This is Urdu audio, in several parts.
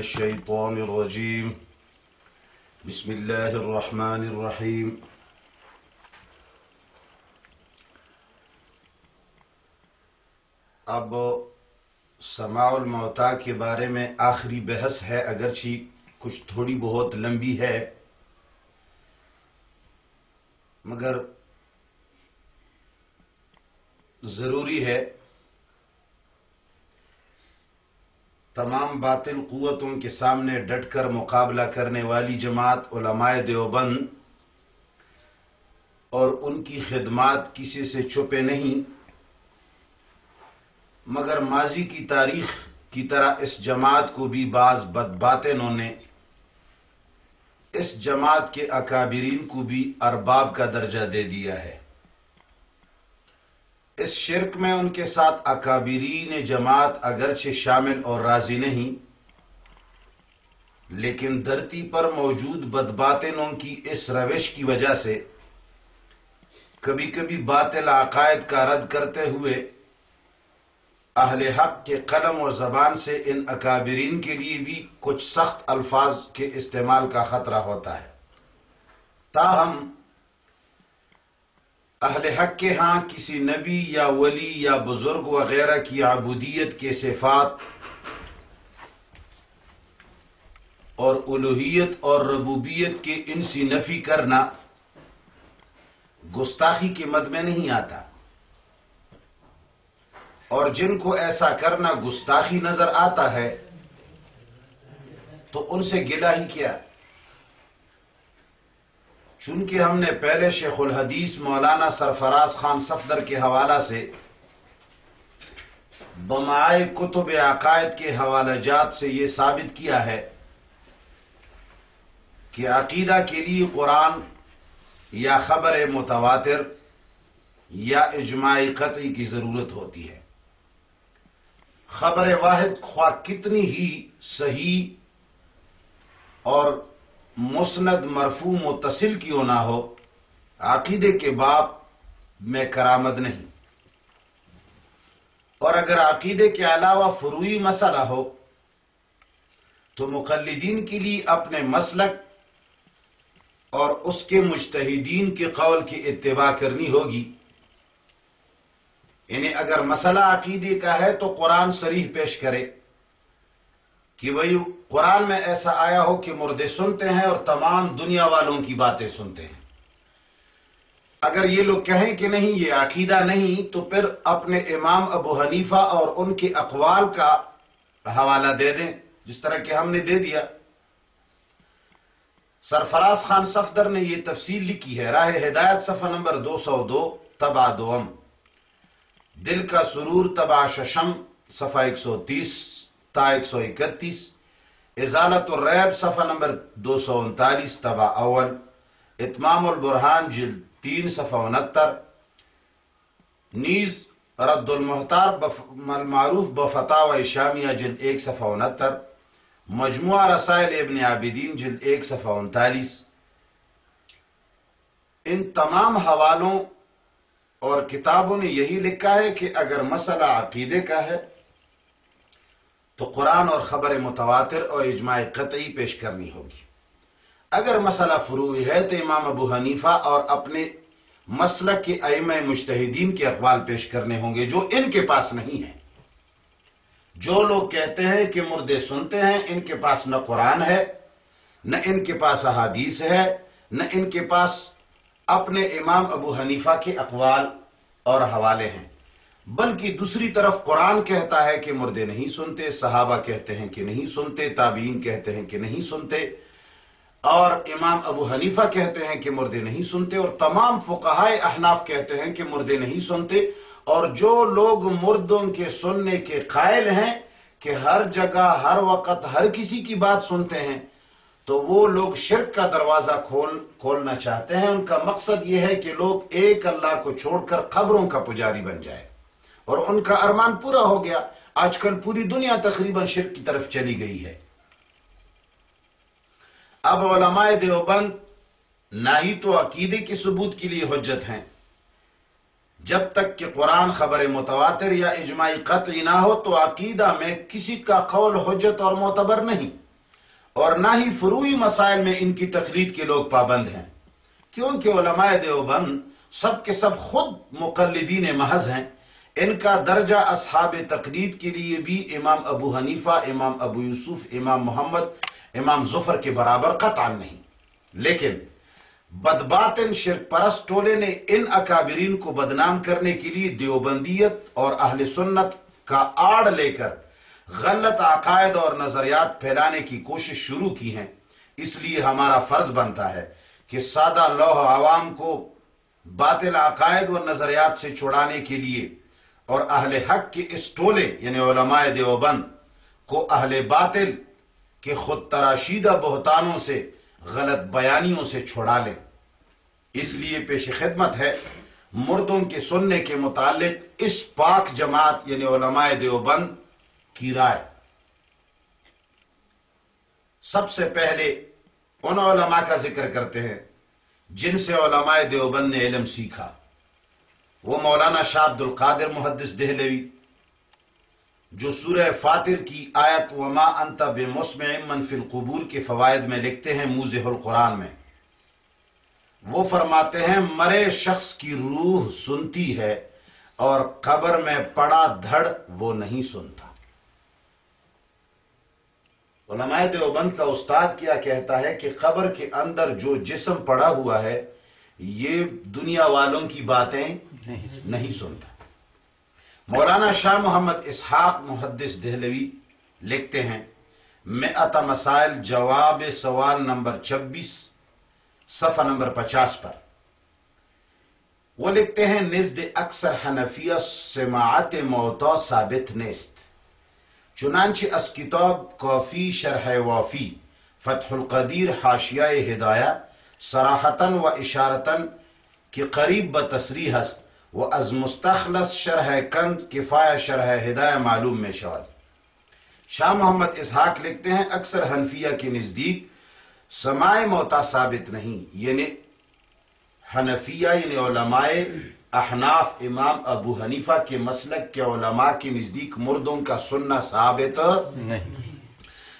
الشيطان الرجيم. بسم الله الرحمن الرحيم. اب سماع الموتا کے بارے میں آخری بحث ہے، اگرچہ کچھ تھوڑی بہت لمبی ہے، مگر ضروری ہے تمام باطل قوتوں کے سامنے ڈٹ کر مقابلہ کرنے والی جماعت علماء دیوبند اور ان کی خدمات کسی سے چھپے نہیں، مگر ماضی کی تاریخ کی طرح اس جماعت کو بھی بعض بدباتنوں نے، اس جماعت کے اکابرین کو بھی ارباب کا درجہ دے دیا ہے۔ اس شرک میں ان کے ساتھ اکابرین جماعت اگرچہ شامل اور راضی نہیں، لیکن دھرتی پر موجود بدباطنوں کی اس روش کی وجہ سے کبھی کبھی باطل عقائد کا رد کرتے ہوئے اہل حق کے قلم اور زبان سے ان اکابرین کے لیے بھی کچھ سخت الفاظ کے استعمال کا خطرہ ہوتا ہے۔ تاہم اہل حق کے ہاں کسی نبی یا ولی یا بزرگ وغیرہ کی عبودیت کے صفات اور الوحیت اور ربوبیت کے ان سی نفی کرنا گستاخی کے مد میں نہیں آتا۔ اور جن کو ایسا کرنا گستاخی نظر آتا ہے، تو ان سے گلا ہی کیا؟ چونکہ ہم نے پہلے شیخ الحدیث مولانا سرفراز خان صفدر کے حوالہ سے بمائے کتب عقائد کے حوالہ جات سے یہ ثابت کیا ہے کہ عقیدہ کے لیے قرآن یا خبر متواتر یا اجماعی قطعی کی ضرورت ہوتی ہے۔ خبر واحد خواہ کتنی ہی صحیح اور مسند مرفو متصل کیوں نہ ہو، عقیدے کے باب میں کرامد نہیں۔ اور اگر عقیدے کے علاوہ فروئی مسئلہ ہو، تو مقلدین کے لیے اپنے مسلک اور اس کے مجتہدین کے قول کی اتباع کرنی ہوگی۔ یعنی اگر مسئلہ عقیدے کا ہے تو قرآن سریح پیش کرے۔ کہ وہی قرآن میں ایسا آیا ہو کہ مردے سنتے ہیں اور تمام دنیا والوں کی باتیں سنتے ہیں۔ اگر یہ لوگ کہیں کہ نہیں، یہ عقیدہ نہیں، تو پھر اپنے امام ابو حنیفہ اور ان کے اقوال کا حوالہ دے دیں، جس طرح کہ ہم نے دے دیا۔ سرفراز خان صفدر نے یہ تفصیل لکھی ہے، راہ ہدایت صفحہ نمبر دو سو دو تبا دوم۔ دل کا سرور تبا ششم، صفحہ ایک سو تیس۔ تا ایک سو اکتیس، ازالت الریب، صفحہ نمبر دو سو انتالیس تبا اول، اتمام البرحان جلد تین، صفحہ انہتر، نیز رد المحتار المعروف بفتاو شامیہ، جلد ایک، صفحہ انہتر، مجموعہ رسائل ابن عابدین، جلد ایک، صفحہ انتالیس۔ ان تمام حوالوں اور کتابوں نے یہی لکھا ہے کہ اگر مسئلہ عقیدے کا ہے تو قرآن اور خبر متواتر اور اجماع قطعی پیش کرنی ہوگی۔ اگر مسئلہ فروئی ہے تو امام ابو حنیفہ اور اپنے مسلک کے ائمہ مشتحدین کے اقوال پیش کرنے ہوں گے جو ان کے پاس نہیں ہے جو لوگ کہتے ہیں کہ مردے سنتے ہیں، ان کے پاس نہ قرآن ہے، نہ ان کے پاس احادیث ہے، نہ ان کے پاس اپنے امام ابو حنیفہ کے اقوال اور حوالے ہیں۔ بلکہ دوسری طرف قرآن کہتا ہے کہ مردے نہیں سنتے، صحابہ کہتے ہیں کہ نہیں سنتے، تابعین کہتے ہیں کہ نہیں سنتے، اور امام ابو حنیفہ کہتے ہیں کہ مردے نہیں سنتے، اور تمام فقہائے احناف کہتے ہیں کہ مردے نہیں سنتے، اور جو لوگ مردوں کے سننے کے قائل ہیں کہ ہر جگہ، ہر وقت، ہر کسی کی بات سنتے ہیں، تو وہ لوگ شرک کا دروازہ کھول، کھولنا چاہتے ہیں۔ ان کا مقصد یہ ہے کہ لوگ ایک اللہ کو چھوڑ کر قبروں کا پجاری بن جائے اور ان کا ارمان پورا ہو گیا۔ آج کل پوری دنیا تقریباً شرک کی طرف چلی گئی ہے۔ اب علماء دیوبند نہ ہی تو عقیدے کے ثبوت کے لیے حجت ہیں۔ جب تک کہ قرآن خبر متواتر یا اجماعی قطعی نہ ہو تو عقیدہ میں کسی کا قول، حجت اور معتبر نہیں۔ اور نہ ہی فروئی مسائل میں ان کی تقلید کے لوگ پابند ہیں۔ کیونکہ علماء دیوبند سب کے سب خود مقلدین محض ہیں۔ ان کا درجہ اصحاب تقلید کے لیے بھی امام ابو حنیفہ، امام ابو یوسف، امام محمد، امام ظفر کے برابر قطعا نہیں۔ لیکن بدباطن شرک پرست ٹولے نے ان اکابرین کو بدنام کرنے کے لیے دیوبندیت اور اہل سنت کا آڑ لے کر غلط عقائد اور نظریات پھیلانے کی کوشش شروع کی ہیں۔ اس لیے ہمارا فرض بنتا ہے کہ سادہ لوہ عوام کو باطل عقائد اور نظریات سے چھڑانے کے لیے اور اہل حق کے اس ٹولے یعنی علماء دیوبند، کو اہل باطل کے خود تراشیدہ بہتانوں سے، غلط بیانیوں سے چھوڑا لیں اس لیے پیش خدمت ہے مردوں کے سننے کے متعلق اس پاک جماعت یعنی علماء دیوبند، کی رائے۔ سب سے پہلے ان علماء کا ذکر کرتے ہیں جن سے علماء دیوبند نے علم سیکھا۔ وہ مولانا شاہ عبد القادر محدث دہلوی، جو سورہ فاتر کی آیت وما انت بے موسم منفی القبور کے فوائد میں لکھتے ہیں موزہ القرآن میں۔ وہ فرماتے ہیں، مرے شخص کی روح سنتی ہے اور قبر میں پڑا دھڑ وہ نہیں سنتا۔ علماء دیوبند کا استاد کیا کہتا ہے کہ قبر کے اندر جو جسم پڑا ہوا ہے یہ دنیا والوں کی باتیں نہیں سنتا۔ مولانا شاہ محمد اسحاق محدث دہلوی لکھتے ہیں میں اتا مسائل جواب سوال نمبر چھبیس صفحہ نمبر پچاس پر۔ وہ لکھتے ہیں نزد اکثر حنفیہ سماعت موتا ثابت نیست۔ چنانچہ اس کتاب کافی شرح وافی فتح القدیر حاشیہ ہدایہ سراحتن و اشارتن کی قریب بتصریح است و از مستخلص شرح کنز کفایہ شرح ہدایہ معلوم میں شود۔ شاہ محمد اسحاق لکھتے ہیں اکثر حنفیہ کے نزدیک سماع موتا ثابت نہیں یعنی حنفیہ یعنی علماء احناف امام ابو حنیفہ کے مسلک کے علماء کے نزدیک مردوں کا سننا ثابت نہیں۔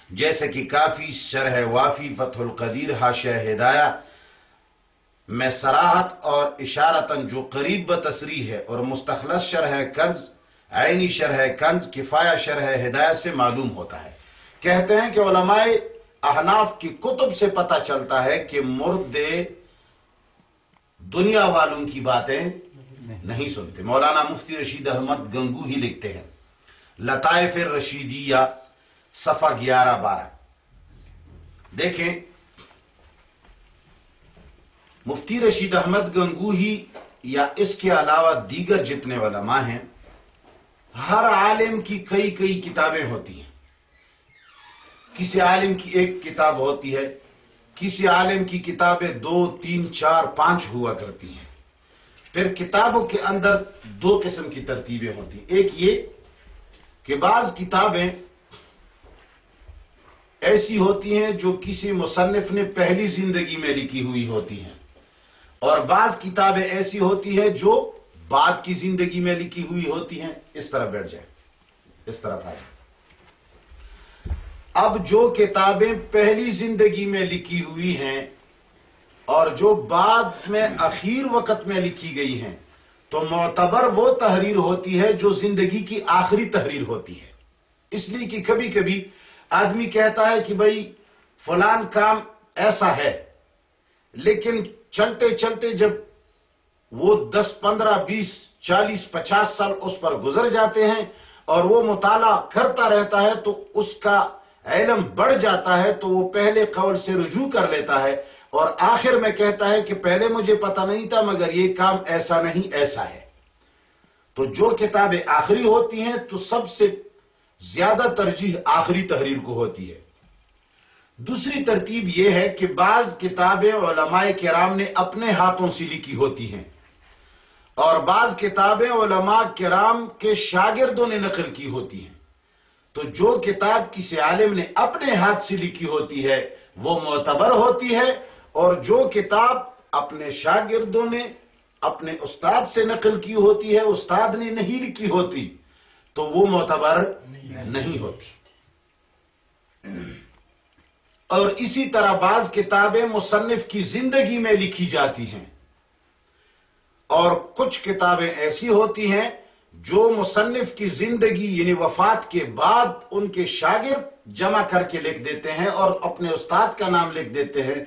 جیسے کہ کافی شرح وافی فتح القدیر حاشہ ہدایہ میں سراحت اور اشارتن جو قریب بتصریح ہے اور مستخلص شرح کنز، عینی شرح کنز، کفایہ شرح ہدایت سے معلوم ہوتا ہے۔ کہتے ہیں کہ علماء احناف کی کتب سے پتہ چلتا ہے کہ مرد دنیا والوں کی باتیں نہیں سنتے۔ مولانا مفتی رشید احمد گنگو ہی لکھتے ہیں۔ لطائف رشیدیہ صفحہ گیارہ بارہ۔ دیکھیں مفتی رشید احمد گنگوہی یا اس کے علاوہ دیگر جتنے علماء ہیں، ہر عالم کی کئی کئی کتابیں ہوتی ہیں۔ کسی عالم کی ایک کتاب ہوتی ہے، کسی عالم کی کتابیں دو، تین، چار، پانچ ہوا کرتی ہیں۔ پھر کتابوں کے اندر دو قسم کی ترتیبیں ہوتی ہیں۔ ایک یہ کہ بعض کتابیں ایسی ہوتی ہیں جو کسی مصنف نے پہلی زندگی میں لکھی ہوئی ہوتی ہیں۔ اور بعض کتابیں ایسی ہوتی ہے جو بعد کی زندگی میں لکھی ہوئی ہوتی ہیں۔ اس طرح بیٹھ جائے اس طرف آ جائے اب جو کتابیں پہلی زندگی میں لکھی ہوئی ہیں اور جو بعد میں اخیر وقت میں لکھی گئی ہیں، تو معتبر وہ تحریر ہوتی ہے جو زندگی کی آخری تحریر ہوتی ہے۔ اس لیے کہ کبھی کبھی آدمی کہتا ہے کہ بھائی، فلان کام ایسا ہے، لیکن چلتے چلتے جب وہ دس، پندرہ، بیس، چالیس، پچاس سال اس پر گزر جاتے ہیں اور وہ مطالعہ کرتا رہتا ہے تو اس کا علم بڑھ جاتا ہے تو وہ پہلے قول سے رجوع کر لیتا ہے اور آخر میں کہتا ہے کہ پہلے مجھے پتا نہیں تھا مگر یہ کام ایسا نہیں، ایسا ہے۔ تو جو کتابیں آخری ہوتی ہیں تو سب سے زیادہ ترجیح آخری تحریر کو ہوتی ہے۔ دوسری ترتیب یہ ہے کہ بعض کتابیں علماء کرام نے اپنے ہاتھوں سے لکھی ہوتی ہیں اور بعض کتابیں علماء کرام کے شاگردوں نے نقل کی ہوتی ہیں۔ تو جو کتاب کسی عالم نے اپنے ہاتھ سے لکھی ہوتی ہے وہ معتبر ہوتی ہے اور جو کتاب اپنے شاگردوں نے اپنے استاد سے نقل کی ہوتی ہے استاد نے نہیں لکھی ہوتی تو وہ معتبر نہیں ہوتی۔ اور اسی طرح بعض کتابیں مصنف کی زندگی میں لکھی جاتی ہیں۔ اور کچھ کتابیں ایسی ہوتی ہیں جو مصنف کی زندگی یعنی وفات کے بعد ان کے شاگرد جمع کر کے لکھ دیتے ہیں اور اپنے استاد کا نام لکھ دیتے ہیں۔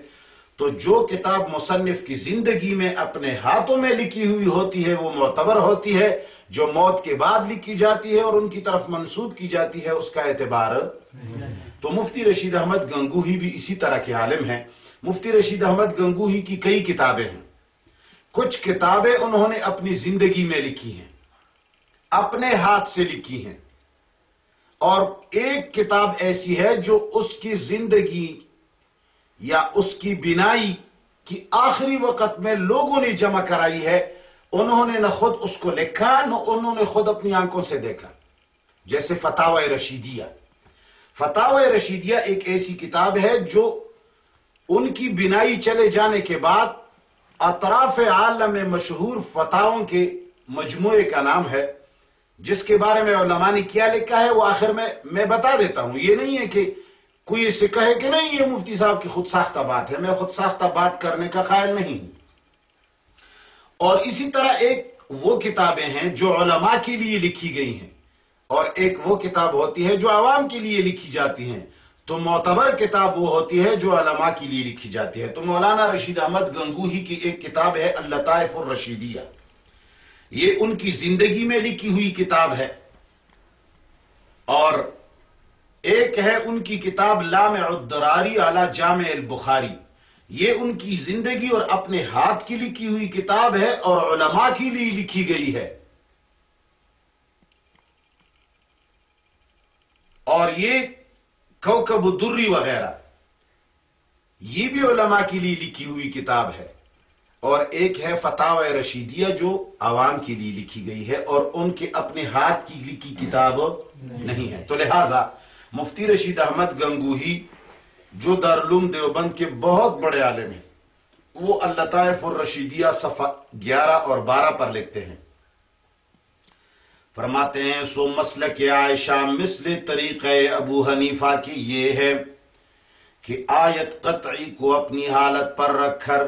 تو جو کتاب مصنف کی زندگی میں اپنے ہاتھوں میں لکھی ہوئی ہوتی ہے وہ معتبر ہوتی ہے۔ جو موت کے بعد لکھی جاتی ہے اور ان کی طرف منسوب کی جاتی ہے، اس کا اعتبار تو مفتی رشید احمد گنگوہی بھی اسی طرح کے عالم ہیں۔ مفتی رشید احمد گنگوہی کی کئی کتابیں ہیں۔ کچھ کتابیں انہوں نے اپنی زندگی میں لکھی ہیں، اپنے ہاتھ سے لکھی ہیں۔ اور ایک کتاب ایسی ہے جو اس کی زندگی یا اس کی بینائی کی آخری وقت میں لوگوں نے جمع کرائی ہے۔ انہوں نے نہ خود اس کو لکھا، نہ انہوں نے خود اپنی آنکھوں سے دیکھا۔ جیسے فتح رشیدیہ۔ فتح رشیدیہ ایک ایسی کتاب ہے جو ان کی بینائی چلے جانے کے بعد اطراف عالم میں مشہور فتحوں کے مجموعے کا نام ہے، جس کے بارے میں علماء نے کیا لکھا ہے، وہ آخر میں میں بتا دیتا ہوں۔ یہ نہیں ہے کہ کوئی اس سے کہے کہ نہیں، یہ مفتی صاحب کی خود ساختہ بات ہے۔ میں خود ساختہ بات کرنے کا قائل نہیں ہوں۔ اور اسی طرح ایک وہ کتابیں ہیں جو علماء کے لیے لکھی گئی ہیں اور ایک وہ کتاب ہوتی ہے جو عوام کے لیے لکھی جاتی ہیں تو معتبر کتاب وہ ہوتی ہے جو علماء کے لیے لکھی جاتی ہے تو مولانا رشید احمد گنگوہی کی ایک کتاب ہے اللطائف الرشیدیہ۔ یہ ان کی زندگی میں لکھی ہوئی کتاب ہے۔ اور ایک ہے ان کی کتاب لام الدراری اعلی جامع البخاری۔ یہ ان کی زندگی اور اپنے ہاتھ کی لکھی ہوئی کتاب ہے اور علماء کے لیے لکھی گئی ہے۔ اور یہ کوکب دری وغیرہ یہ بھی علماء کے لیے لکھی ہوئی کتاب ہے۔ اور ایک ہے فتح رشیدیہ جو عوام کے لیے لکھی گئی ہے اور ان کے اپنے ہاتھ کی لکھی کتاب نہیں ہے۔ تو لہذا مفتی رشید احمد گنگوہی جو دارالعلوم دیوبند کے بہت بڑے عالم ہیں، وہ الطائف الرشیدیہ صفحہ گیارہ اور بارہ پر لکھتے ہیں۔ فرماتے ہیں، سو مسلک عائشہ مثل طریقہ ابو حنیفہ کی یہ ہے کہ آیت قطعی کو اپنی حالت پر رکھ کر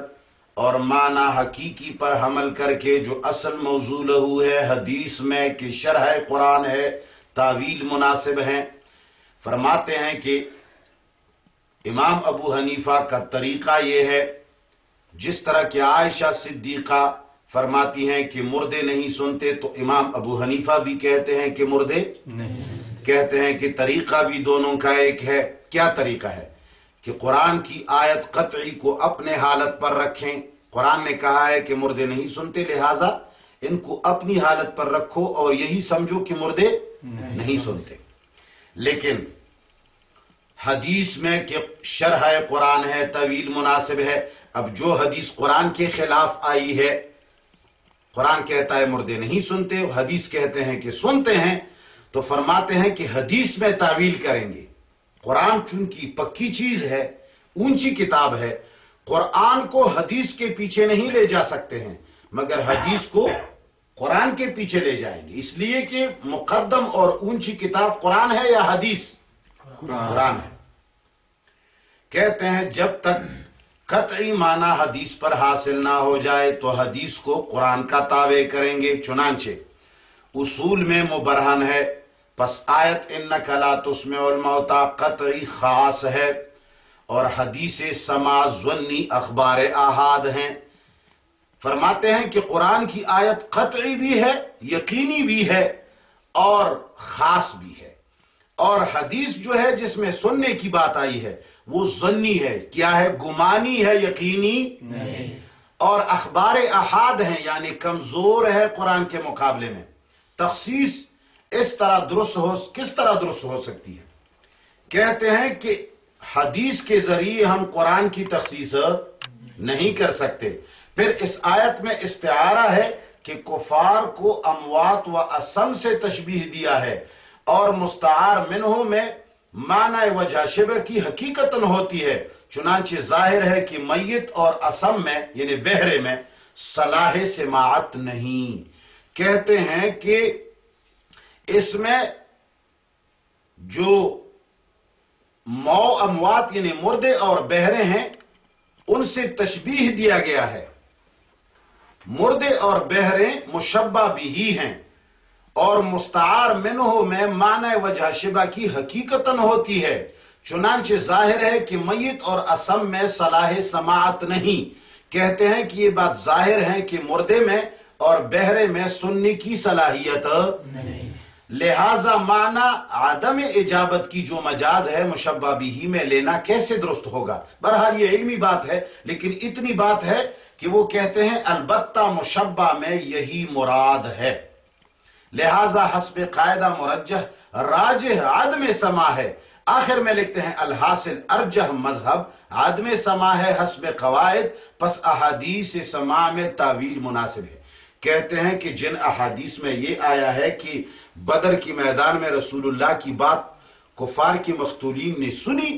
اور معنی حقیقی پر حمل کر کے جو اصل موضوع لہو ہے، حدیث میں کہ شرح قرآن ہے، تعویل مناسب ہیں۔ فرماتے ہیں کہ امام ابو حنیفہ کا طریقہ یہ ہے جس طرح کہ عائشہ صدیقہ فرماتی ہیں کہ مردے نہیں سنتے تو امام ابو حنیفہ بھی کہتے ہیں کہ مردے نہیں۔ کہتے ہیں کہ طریقہ بھی دونوں کا ایک ہے۔ کیا طریقہ ہے؟ کہ قرآن کی آیت قطعی کو اپنے حالت پر رکھیں۔ قرآن نے کہا ہے کہ مردے نہیں سنتے لہذا ان کو اپنی حالت پر رکھو اور یہی سمجھو کہ مردے نہیں۔ سنتے۔ لیکن حدیث میں کہ شرح قرآن ہے، طویل مناسب ہے۔ اب جو حدیث قرآن کے خلاف آئی ہے، قرآن کہتا ہے مردے نہیں سنتے، حدیث کہتے ہیں کہ سنتے ہیں، تو فرماتے ہیں کہ حدیث میں تعویل کریں گے۔ قرآن چونکی پکی چیز ہے، اونچی کتاب ہے، قرآن کو حدیث کے پیچھے نہیں لے جا سکتے ہیں، مگر حدیث کو قرآن کے پیچھے لے جائیں گے۔ اس لیے کہ مقدم اور اونچی کتاب قرآن ہے یا حدیث؟ قرآن ہے۔ کہتے ہیں، جب تک قطعی معنی حدیث پر حاصل نہ ہو جائے تو حدیث کو قرآن کا تابع کریں گے۔ چنانچہ اصول میں مبرہن ہے۔ پس آیت ان نقلا تسم الموتا قطعی خاص ہے اور حدیث سما ضنی اخبار احاد ہیں۔ فرماتے ہیں کہ قرآن کی آیت قطعی بھی ہے، یقینی بھی ہے اور خاص بھی ہے۔ اور حدیث جو ہے جس میں سننے کی بات آئی ہے وہ ضنی ہے کیا ہے؟ گمانی ہے یقینی نہیں۔ اور اخبار احاد ہیں یعنی کمزور ہے قرآن کے مقابلے میں۔ تخصیص اس طرح درست ہو کس طرح درست ہو سکتی ہے؟ کہتے ہیں کہ حدیث کے ذریعے ہم قرآن کی تخصیص نہیں کر سکتے۔ پھر اس آیت میں استعارہ ہے کہ کفار کو اموات و اسم سے تشبیح دیا ہے۔ اور مستعار منہوں میں معنی وجہ شبہ کی حقیقتن ہوتی ہے۔ چنانچہ ظاہر ہے کہ میت اور اسم میں یعنی بہرے میں، صلاح سماعت نہیں۔ کہتے ہیں کہ اس میں جو مو اموات یعنی مردے اور بہرے ہیں، ان سے تشبیح دیا گیا ہے۔ مردے اور بہرے مشبہ بھی ہی ہیں۔ اور مستعار منہو میں معنی وجہ شبہ کی حقیقتاً ہوتی ہے۔ چنانچہ ظاہر ہے کہ میت اور اسم میں صلاح سماعت نہیں۔ کہتے ہیں کہ یہ بات ظاہر ہے کہ مردے میں اور بہرے میں سننے کی صلاحیت نہیں۔ لہذا معنی عدم اجابت کی جو مجاز ہے مشبہ بھی میں لینا کیسے درست ہوگا؟ برحال یہ علمی بات ہے لیکن اتنی بات ہے کہ وہ کہتے ہیں البتہ مشبہ میں یہی مراد ہے۔ لہذا حسب قاعدہ مرجح، راجح عدم سما ہے۔ آخر میں لکھتے ہیں، الحاصل ارجح مذہب، عدم سما ہے، حسب قواعد، پس احادیث سما میں تعویل مناسب ہے۔ کہتے ہیں کہ جن احادیث میں یہ آیا ہے کہ بدر کی میدان میں رسول اللہ کی بات کفار کی مختولین نے سنی،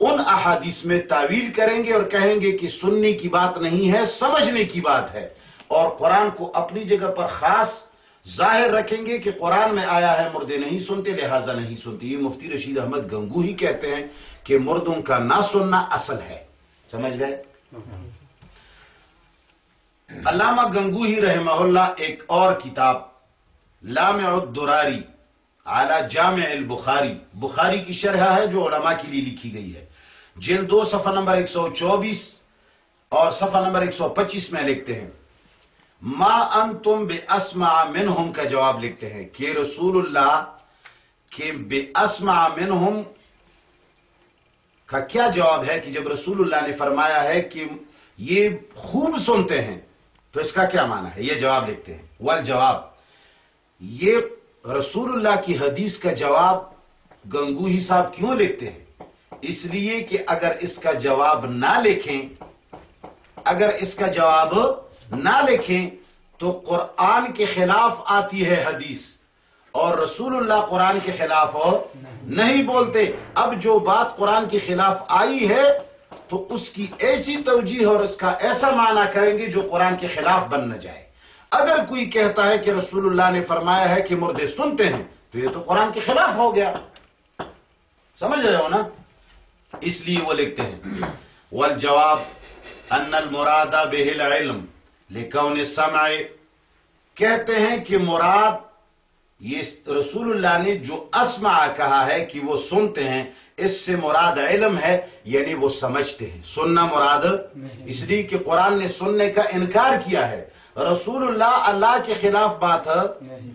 ان احادیث میں تعویل کریں گے اور کہیں گے کہ سننے کی بات نہیں ہے، سمجھنے کی بات ہے۔ اور قرآن کو اپنی جگہ پر خاص ظاہر رکھیں گے کہ قرآن میں آیا ہے، مردے نہیں سنتے، لہٰذا نہیں سنتے یہ مفتی رشید احمد گنگو ہی کہتے ہیں کہ مردوں کا نہ سننا اصل ہے۔ سمجھ گئے؟ علامہ گنگو ہی رحمہ اللہ ایک اور کتاب، لامع الدراری اعلی جامع البخاری۔ بخاری کی شرح ہے جو علماء کے لیے لکھی گئی ہے۔ جلد دو، صفحہ نمبر 124 اور صفحہ نمبر 125 میں لکھتے ہیں۔ ما انتم بے اسما منہم کا جواب لکھتے ہیں کہ رسول اللہ کہ بے اسما منہم کا کیا جواب ہے کہ جب رسول اللہ نے فرمایا ہے کہ یہ خوب سنتے ہیں تو اس کا کیا معنی ہے؟ یہ جواب لکھتے ہیں۔ ول جواب یہ رسول اللہ کی حدیث کا جواب گنگو ہی صاحب کیوں لکھتے ہیں؟ اس لیے کہ اگر اس کا جواب نہ لکھیں، اگر اس کا جواب نہ لکھیں تو قرآن کے خلاف آتی ہے حدیث اور رسول اللہ قرآن کے خلاف اور نہیں بولتے۔ اب جو بات قرآن کے خلاف آئی ہے تو اس کی ایسی توجیح اور اس کا ایسا معنی کریں گے جو قرآن کے خلاف بن نہ جائے۔ اگر کوئی کہتا ہے کہ رسول اللہ نے فرمایا ہے کہ مردے سنتے ہیں تو یہ تو قرآن کے خلاف ہو گیا۔ سمجھ رہے ہو نا؟ اس لیے وہ لکھتے ہیں۔ والجواب ان المراد به العلم۔ لکون سمعے کہتے ہیں کہ مراد یہ رسول اللہ نے جو اسمع کہا ہے کہ وہ سنتے ہیں اس سے مراد علم ہے یعنی وہ سمجھتے ہیں۔ سننا مراد اس لیے کہ قرآن نے سننے کا انکار کیا ہے۔ رسول اللہ اللہ کے خلاف بات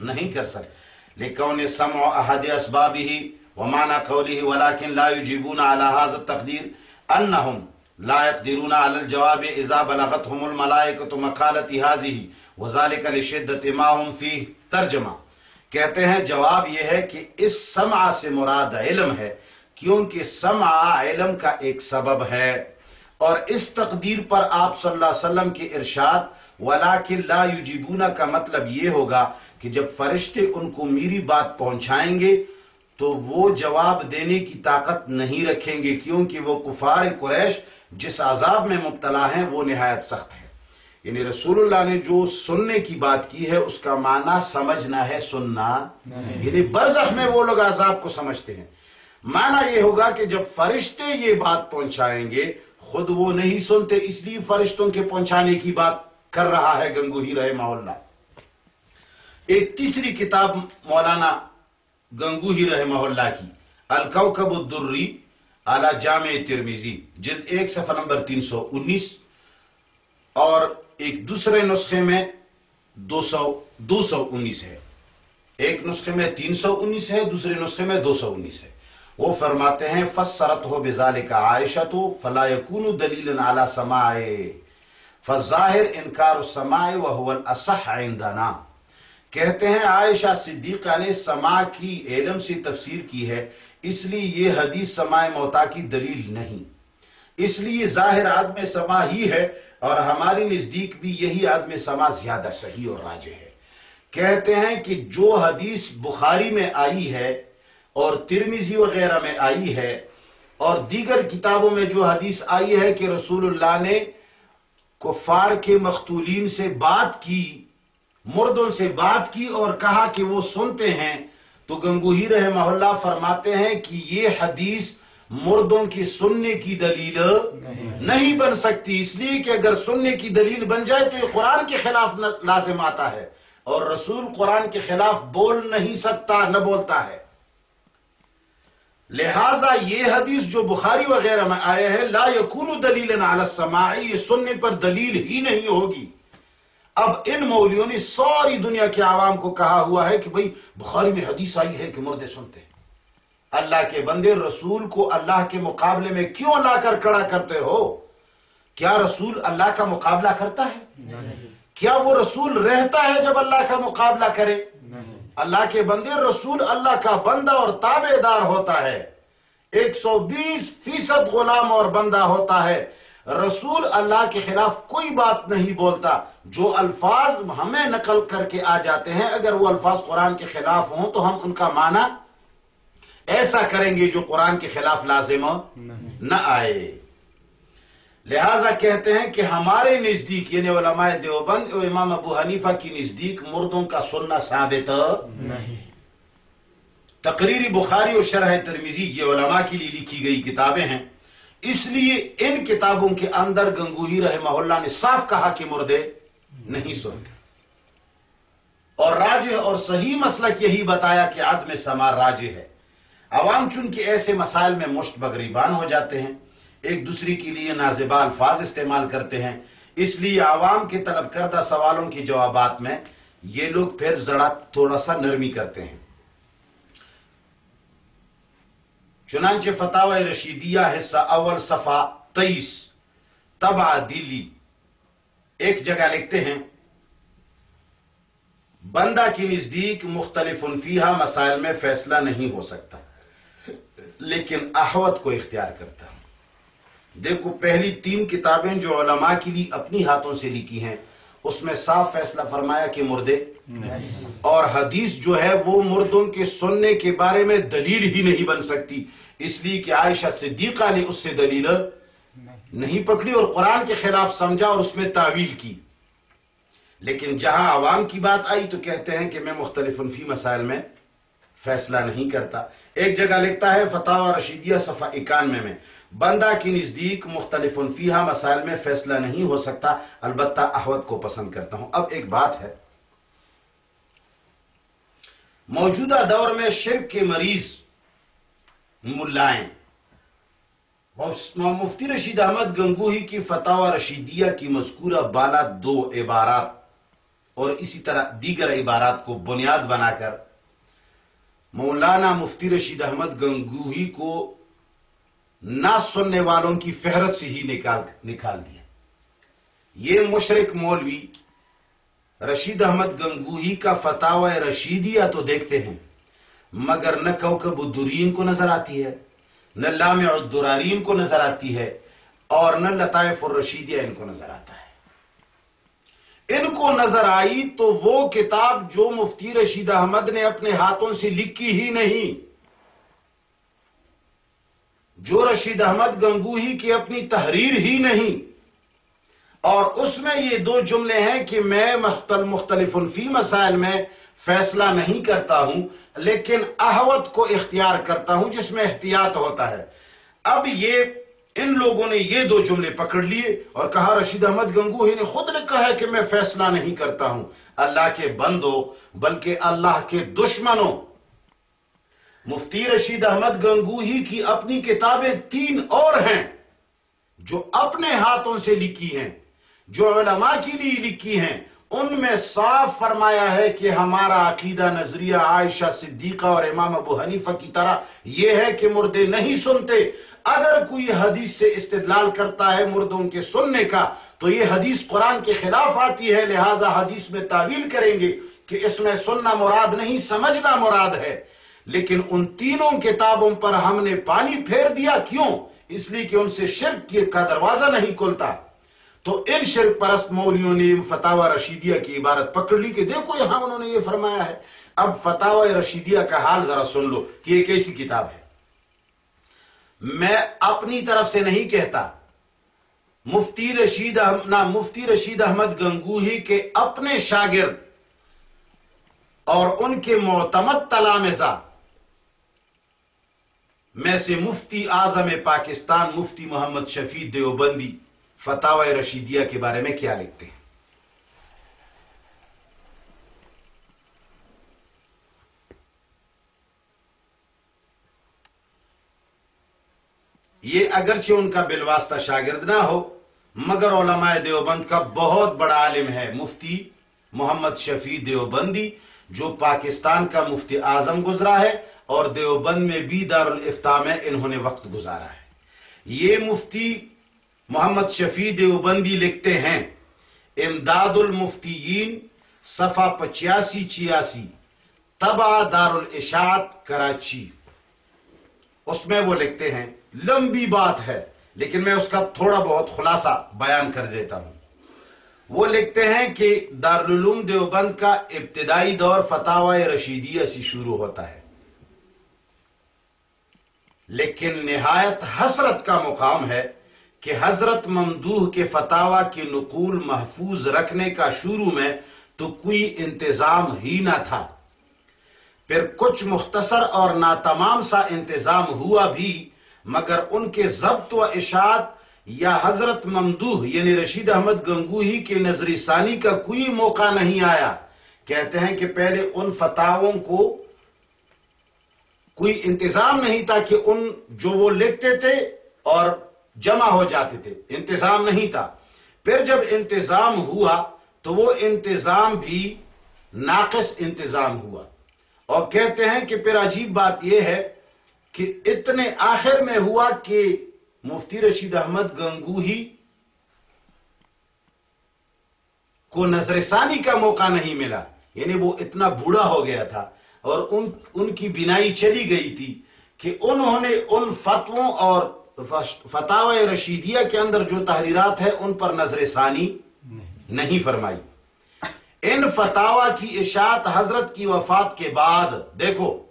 نہیں۔ کر سکتے۔ لکون سمع احد اسبابه ومعنى قوله ولیکن لا يجيبون على حاضر تقدیر انہم لا يقدرون على الجواب اذا بلغتهم الملائكه مقالتي هذه، وذلك لشدة ما هم فيه. ترجمہ کہتے ہیں، جواب یہ ہے کہ اس سمع سے مراد علم ہے، کیونکہ سمع علم کا ایک سبب ہے۔ اور اس تقدیر پر آپ صلی اللہ علیہ وسلم کے ارشاد ولیکن لا یجیبونا کا مطلب یہ ہوگا کہ جب فرشتے ان کو میری بات پہنچائیں گے، تو وہ جواب دینے کی طاقت نہیں رکھیں گے، کیونکہ وہ کفار قریش جس عذاب میں مبتلا ہیں، وہ نہایت سخت ہے۔ یعنی رسول اللہ نے جو سننے کی بات کی ہے، اس کا معنی سمجھنا ہے، سننا یعنی برزخ میں وہ لوگ عذاب کو سمجھتے ہیں۔ معنی یہ ہوگا کہ جب فرشتے یہ بات پہنچائیں گے، خود وہ نہیں سنتے، اس لیے فرشتوں کے پہنچانے کی بات کر رہا ہے گنگوہی رہے اللہ۔ ایک تیسری کتاب مولانا گنگوہی رحمہ اللہ کی، الکوکب الدری۔ اعلی جامع ترمیزی جلد ایک، صفحہ نمبر تین سو انیس، اور ایک دوسرے نسخے میں دو سو دو سو انیس ہے۔ ایک نسخے میں تین سو انیس ہے، دوسرے نسخے میں دو سو انیس ہے۔ وہ فرماتے ہیں فسرت ہو بزال کا عائشہ تو فلا یقون دلیل اعلی سمائے فظاہر انکار السماع وهو آئندہ نام کہتے ہیں عائشہ صدیقہ نے سما کی علم سے تفسیر کی ہے، اس لیے یہ حدیث سماع موتا کی دلیل نہیں۔ اس لیے ظاہر آدم سما ہی ہے اور ہمارے نزدیک بھی یہی آدم سما زیادہ صحیح اور راجع ہے۔ کہتے ہیں کہ جو حدیث بخاری میں آئی ہے اور ترمیزی وغیرہ میں آئی ہے اور دیگر کتابوں میں جو حدیث آئی ہے کہ رسول اللہ نے کفار کے مختولین سے بات کی مردوں سے بات کی اور کہا کہ وہ سنتے ہیں، تو گنگوہی رحمہ اللہ فرماتے ہیں کہ یہ حدیث مردوں کی سننے کی دلیل نہیں بن سکتی۔ اس لیے کہ اگر سننے کی دلیل بن جائے تو یہ قرآن کے خلاف لازم آتا ہے اور رسول قرآن کے خلاف بول نہیں سکتا، نہ بولتا ہے۔ لہذا یہ حدیث جو بخاری وغیرہ میں آیا ہے لا یکون دلیل علی السماع، یہ سننے پر دلیل ہی نہیں ہوگی۔ اب ان مولیوں نے ساری دنیا کے عوام کو کہا ہوا ہے کہ بھئی بخاری میں حدیث آئی ہے کہ مردے سنتے ہیں۔ اللہ کے بندے رسول کو اللہ کے مقابلے میں کیوں لا کر کڑا کرتے ہو؟ کیا رسول اللہ کا مقابلہ کرتا ہے؟ کیا وہ رسول رہتا ہے جب اللہ کا مقابلہ کرے؟ اللہ کے بندے رسول اللہ کا بندہ اور تابع دار ہوتا ہے۔ ایک سو بیس فیصد غلام اور بندہ ہوتا ہے۔ رسول اللہ کے خلاف کوئی بات نہیں بولتا۔ جو الفاظ ہمیں نقل کر کے آ جاتے ہیں اگر وہ الفاظ قرآن کے خلاف ہوں تو ہم ان کا معنی ایسا کریں گے جو قرآن کے خلاف لازم نہ آئے۔ لہذا کہتے ہیں کہ ہمارے نزدیک یعنی علماء دیوبند اور امام ابو حنیفہ کی نزدیک مردوں کا سننا ثابت نہیں۔ تقریری بخاری اور شرح ترمیزی یہ علماء کے لیے لکھی گئی کتابیں ہیں۔ اس لیے ان کتابوں کے اندر گنگوہی رحمہ اللہ نے صاف کہا کہ مردے نہیں سنتے۔ اور راج اور صحیح مسلک یہی بتایا کہ عدم سمار راج ہے۔ عوام چونکہ ایسے مسائل میں مشت بگریبان ہو جاتے ہیں، ایک دوسری کے لیے نازبا الفاظ استعمال کرتے ہیں۔ اس لیے عوام کے طلب کردہ سوالوں کی جوابات میں یہ لوگ پھر ذرا تھوڑا سا نرمی کرتے ہیں۔ چنانچہ فتح رشیدیہ حصہ اول صفا تیئیس تبا دلی۔ ایک جگہ لکھتے ہیں، بندہ کی نزدیک مختلف انفیہ مسائل میں فیصلہ نہیں ہو سکتا، لیکن احوت کو اختیار کرتا۔ دیکھو، پہلی تین کتابیں جو علماء کے لیے اپنی ہاتھوں سے لکھی ہیں، اس میں صاف فیصلہ فرمایا کہ مردے، اور حدیث جو ہے وہ مردوں کے سننے کے بارے میں دلیل ہی نہیں بن سکتی، اس لیے کہ عائشہ صدیقہ نے اس سے دلیل نہیں پکڑی اور قرآن کے خلاف سمجھا اور اس میں تعویل کی۔ لیکن جہاں عوام کی بات آئی تو کہتے ہیں کہ میں مختلف انفی مسائل میں فیصلہ نہیں کرتا۔ ایک جگہ لکھتا ہے فتح و رشیدیہ صفحہ اکانوے میں، بندہ کی نزدیک مختلف انفیہ مسائل میں فیصلہ نہیں ہو سکتا، البتہ احوت کو پسند کرتا ہوں۔ اب ایک بات ہے۔ موجودہ دور میں شرک کے مریض ملائیں مفتی رشید احمد گنگوہی کی فتح رشیدیہ کی مذکورہ بالا دو عبارات اور اسی طرح دیگر عبارات کو بنیاد بنا کر مولانا مفتی رشید احمد گنگوہی کو نہ سننے والوں کی فہرت سے ہی نکال نکال دیا۔ یہ مشرق مولوی رشید احمد گنگوہی کا فتح رشیدیہ تو دیکھتے ہیں، مگر نہ کوکب الدرین کو نظر آتی ہے۔ نہ لام الدرارین کو نظر آتی ہے اور نہ لطائف الرشیدیہ ان کو نظر آتا ہے۔ ان کو نظر آئی تو وہ کتاب جو مفتی رشید احمد نے اپنے ہاتھوں سے لکھی ہی نہیں۔ جو رشید احمد گنگوہی کی اپنی تحریر ہی نہیں۔ اور اس میں یہ دو جملے ہیں کہ میں مختلف الفی مسائل میں فیصلہ نہیں کرتا ہوں۔ لیکن احوت کو اختیار کرتا ہوں جس میں احتیاط ہوتا ہے۔ اب یہ ان لوگوں نے یہ دو جملے پکڑ لیے اور کہا، رشید احمد گنگوہی نے خود نے کہا کہ میں فیصلہ نہیں کرتا ہوں۔ اللہ کے بندو بلکہ اللہ کے دشمنوں۔ مفتی رشید احمد گنگوہی کی اپنی کتابیں تین اور ہیں جو اپنے ہاتھوں سے لکھی ہیں، جو علماء کے لیے لکھی ہیں۔ ان میں صاف فرمایا ہے کہ ہمارا عقیدہ نظریہ عائشہ صدیقہ اور امام ابو حنیفہ کی طرح یہ ہے کہ مردے نہیں سنتے۔ اگر کوئی حدیث سے استدلال کرتا ہے مردوں کے سننے کا، تو یہ حدیث قرآن کے خلاف آتی ہے۔ لہذا حدیث میں تعویل کریں گے کہ اس میں سننا مراد نہیں، سمجھنا مراد ہے۔ لیکن ان تینوں کتابوں پر ہم نے پانی پھیر دیا۔ کیوں؟ اس لیے کہ ان سے شرک کا دروازہ نہیں کھلتا۔ تو ان شرک پرست مولیوں نے فتح رشیدیہ کی عبارت پکڑ لی کہ دیکھو یہاں انہوں نے یہ فرمایا ہے۔ اب فتح رشیدیہ کا حال ذرا سن لو کہ یہ کیسی کتاب ہے۔ میں اپنی طرف سے نہیں کہتا۔ مفتی رشید نہ، مفتی رشید احمد گنگوہی کے اپنے شاگرد اور ان کے معتمد تلامزہ میں سے مفتی اعظم پاکستان مفتی محمد شفیع دیوبندی۔ فتح رشیدیہ کے بارے میں کیا لکھتے ہیں؟ یہ اگرچہ ان کا بالواسطہ شاگرد نہ ہو، مگر علماء دیوبند کا بہت بڑا عالم ہے، مفتی محمد شفیع دیوبندی، جو پاکستان کا مفتی اعظم گزرا ہے اور دیوبند میں بھی دار میں انہوں نے وقت گزارا ہے۔ یہ مفتی محمد شفیع دیوبندی لکھتے ہیں، امداد المفتیین صفا پچاسی چیاسی تبا دار الاشاعت کراچی۔ اس میں وہ لکھتے ہیں، لمبی بات ہے، لیکن میں اس کا تھوڑا بہت خلاصہ بیان کر دیتا ہوں۔ وہ لکھتے ہیں کہ دارالعلوم دیوبند کا ابتدائی دور فتح رشیدیہ سے شروع ہوتا ہے۔ لیکن نہایت حسرت کا مقام ہے کہ حضرت ممدوح کے فتوا کے نقول محفوظ رکھنے کا شروع میں تو کوئی انتظام ہی نہ تھا۔ پھر کچھ مختصر اور ناتمام سا انتظام ہوا بھی، مگر ان کے ضبط و اشاعت یا حضرت ممدوح یعنی رشید احمد گنگوہی کے نظری ثانی کا کوئی موقع نہیں آیا۔ کہتے ہیں کہ پہلے ان فتحوں کو کوئی انتظام نہیں تھا کہ ان جو وہ لکھتے تھے اور جمع ہو جاتے تھے، انتظام نہیں تھا۔ پھر جب انتظام ہوا تو وہ انتظام بھی ناقص انتظام ہوا۔ اور کہتے ہیں کہ پھر عجیب بات یہ ہے کہ اتنے آخر میں ہوا کہ مفتی رشید احمد گنگوہی کو نظر ثانی کا موقع نہیں ملا۔ یعنی وہ اتنا بوڑھا ہو گیا تھا اور ان ان کی بینائی چلی گئی تھی کہ انہوں نے ان فتووں اور فتح رشیدیہ کے اندر جو تحریرات ہے ان پر نظر ثانی نہیں۔ فرمائی۔ ان فتوا کی اشاعت حضرت کی وفات کے بعد دیکھو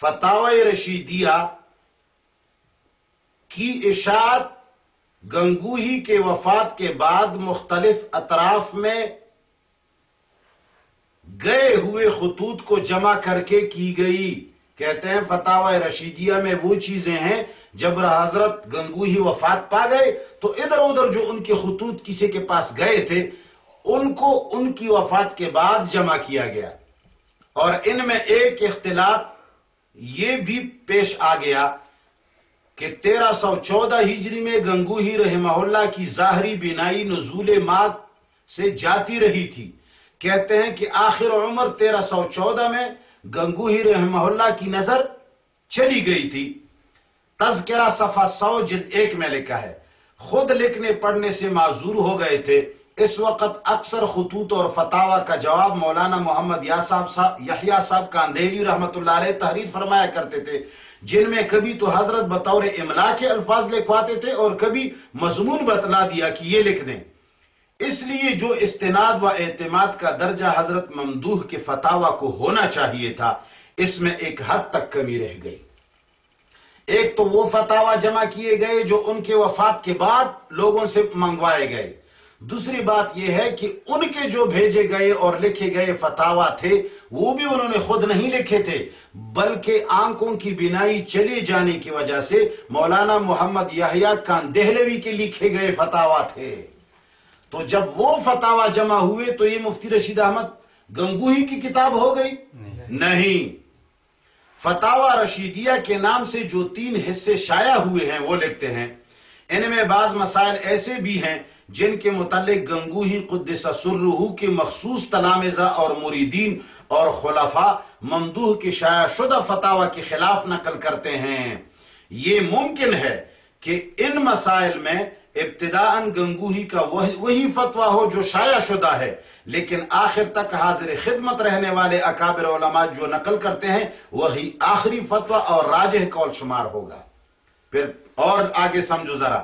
فتح رشیدیہ کی اشاعت گنگوہی کے وفات کے بعد مختلف اطراف میں گئے ہوئے خطوط کو جمع کر کے کی گئی۔ کہتے ہیں فتح رشیدیہ میں وہ چیزیں ہیں، جب حضرت گنگوہی وفات پا گئے، تو ادھر ادھر جو ان کے خطوط کسی کے پاس گئے تھے، ان کو ان کی وفات کے بعد جمع کیا گیا۔ اور ان میں ایک اختلاط یہ بھی پیش آ گیا کہ تیرہ سو چودہ ہجری میں گنگوہی رحمہ اللہ کی ظاہری بینائی نزول ماگ سے جاتی رہی تھی۔ کہتے ہیں کہ آخر عمر تیرہ سو چودہ میں گنگوہی رحمہ اللہ کی نظر چلی گئی تھی۔ تذکرہ صفحہ سو جلد ایک میں لکھا ہے، خود لکھنے پڑھنے سے معذور ہو گئے تھے۔ اس وقت اکثر خطوط اور فتوا کا جواب مولانا محمد یا صاحب یحییٰ صاحب کا اندھیری رحمت اللہ علیہ تحریر فرمایا کرتے تھے۔ جن میں کبھی تو حضرت بطور املا کے الفاظ لکھواتے تھے اور کبھی مضمون بتلا دیا کہ یہ لکھ دیں۔ اس لیے جو استناد و اعتماد کا درجہ حضرت ممدوح کے فتوا کو ہونا چاہیے تھا، اس میں ایک حد تک کمی رہ گئی۔ ایک تو وہ فتوا جمع کیے گئے جو ان کے وفات کے بعد لوگوں سے منگوائے گئے۔ دوسری بات یہ ہے کہ ان کے جو بھیجے گئے اور لکھے گئے فتوا تھے، وہ بھی انہوں نے خود نہیں لکھے تھے، بلکہ آنکھوں کی بینائی چلے جانے کی وجہ سے مولانا محمد یحییٰ کان دہلوی کے لکھے گئے فتوا تھے۔ تو جب وہ فتوا جمع ہوئے تو یہ مفتی رشید احمد گنگوہی کی کتاب ہو گئی؟ نہیں. فتوا رشیدیہ کے نام سے جو تین حصے شائع ہوئے ہیں وہ لکھتے ہیں. ان میں بعض مسائل ایسے بھی ہیں جن کے متعلق گنگوہی قدس سرہو کے مخصوص تلامزہ اور مریدین اور خلفاء ممدوح کی شائع شدہ فتوا کے خلاف نقل کرتے ہیں. یہ ممکن ہے کہ ان مسائل میں ابتدا گنگوہی کا وہی فتویٰ ہو جو شائع شدہ ہے۔ لیکن آخر تک حاضر خدمت رہنے والے اکابر علماء جو نقل کرتے ہیں، وہی آخری فتویٰ اور راجہ کول شمار ہوگا۔ پھر اور آگے سمجھو ذرا۔